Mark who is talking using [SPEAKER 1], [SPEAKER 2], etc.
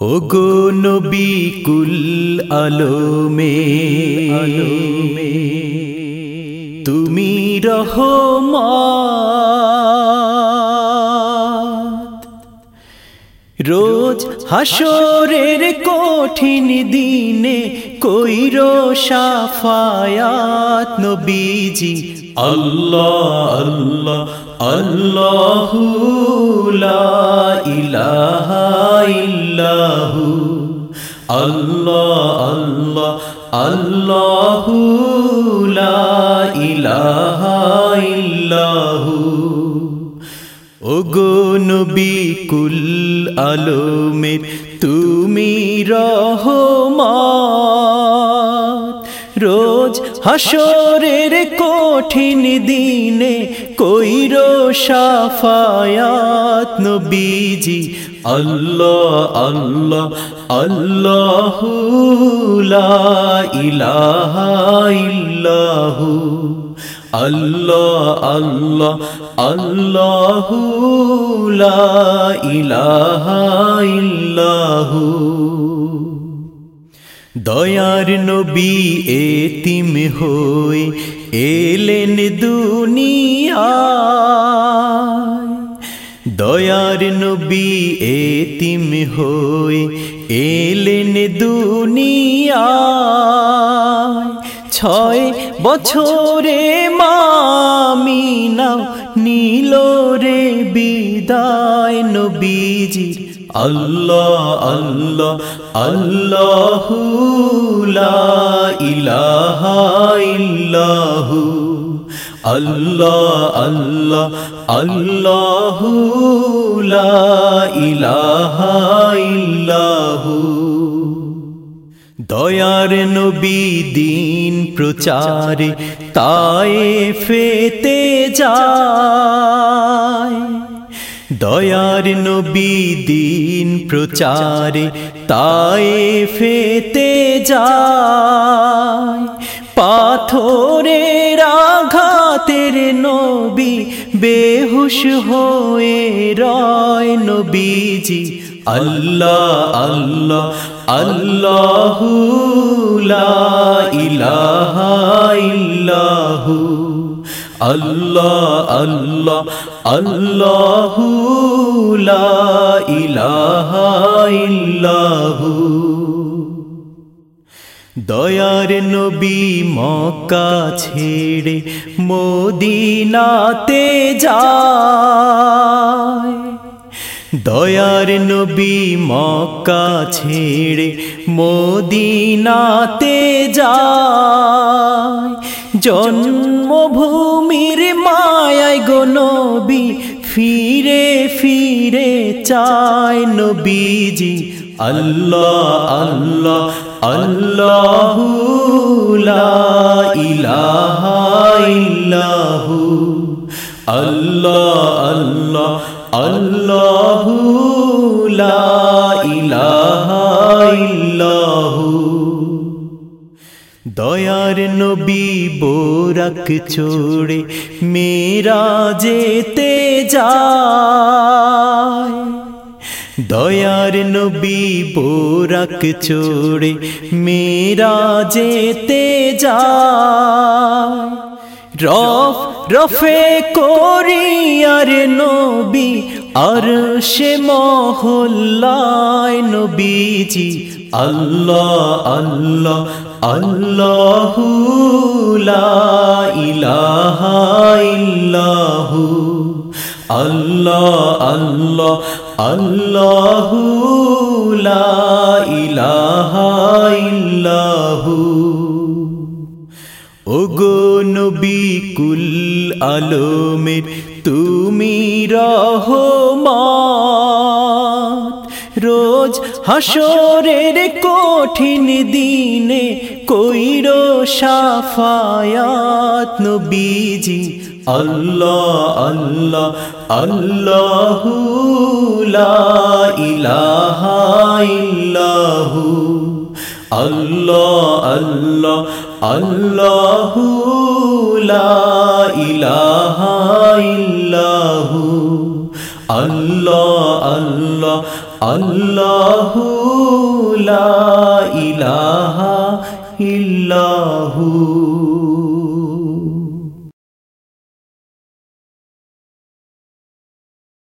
[SPEAKER 1] ও গো নবী, কুল আলোমে। আলোমে তুমি রহমত। রোজ হাসরের কঠিন দিনে কইর সাফায়াত নবীজি। আল্লাহ আল্লাহ আল্লাহ ইলাহা ইল্লাহু আল্লাহ আল্লাহ, আল্লাহু লা ইলাহা ইল্লাহু। ওগো নবী, কুল আলমের তুমি রহমত রোজ হাসরের কঠিন দিনে কইর সাফায়াত নবীজি আল্লাহ আল্লাহ আল্লাহ ইলাহা ইল্লাহু। আল্লাহ আল্লাহ আল্লাহ ইলাহা ইল্লাহু। দয়ার নবী এতিম হয়ে এলেন দুনিয়া দয়ার নবী এতিম হয়ে এলেন দুনিয়া ছয় বছরে মামিনা নীল রে বিদায় নবীজি আল্লাহ আল্লাহ আল্লাহ লা ইলাহা ইল্লাহু। আল্লাহ আল্লাহ আল্লাহ ইল্লাহু। দয়ার নবী দিন প্রচারে তায়ে ফেতে যায়। দয়ার নবী দিন প্রচারে তায়ে ফেতে যায়। পাথরের আঘাতের নবী বেহুশ হয়ে রয় নবীজি। আল্লাহ আল্লাহ আল্লাহ লা ইলাহা ইল্লাহু। আল্লাহ আল্লাহ আল্লাহ লা ইলাহা ইল্লাহু। দয়ার নবী মক্কা ছেড়ে মদিনাতে যায়। দয়ার নবী মক্কা ছেড়ে মদিনাতে যায়। জন্মভূমির মায়ায় গো নবী ফিরে ফিরে চায় নবীজি আল্লাহ আল্লাহ আল্লাহ লা ইল্লাহু। আল্লাহ আল্লাহ আল্লাহ লা ইলাহা ইল্লাহু। দয়ার নবী বোরাক ছোড়ে মেরা যেতে যায়। দয়ার নবী বোরাক ছোড়ে মেরা যেতে যায় রফ, রফে করিয়ার নবী আর সে মহল্লায় নবীজি। আল্লাহ আল্লাহ আল্লাহ লা ইলাহা ইল্লাহু। আল্লাহ আল্লাহ আল্লাহ লা ইলাহা ইল্লাহু। ওগো নবী, কুল আলমের তুমি রহমত রোজ হাসরের কঠিন দিনে কইর সাফায়াত নবীজি আল্লাহ আল্লাহ আল্লাহ লা ইলাহা ইল্লাহু আল্লাহ আল্লাহ আল্লাহ লা ইলাহা ইল্লাহু আল্লাহ আল্লাহ আল্লাহু লা ইলাহা ইল্লাহু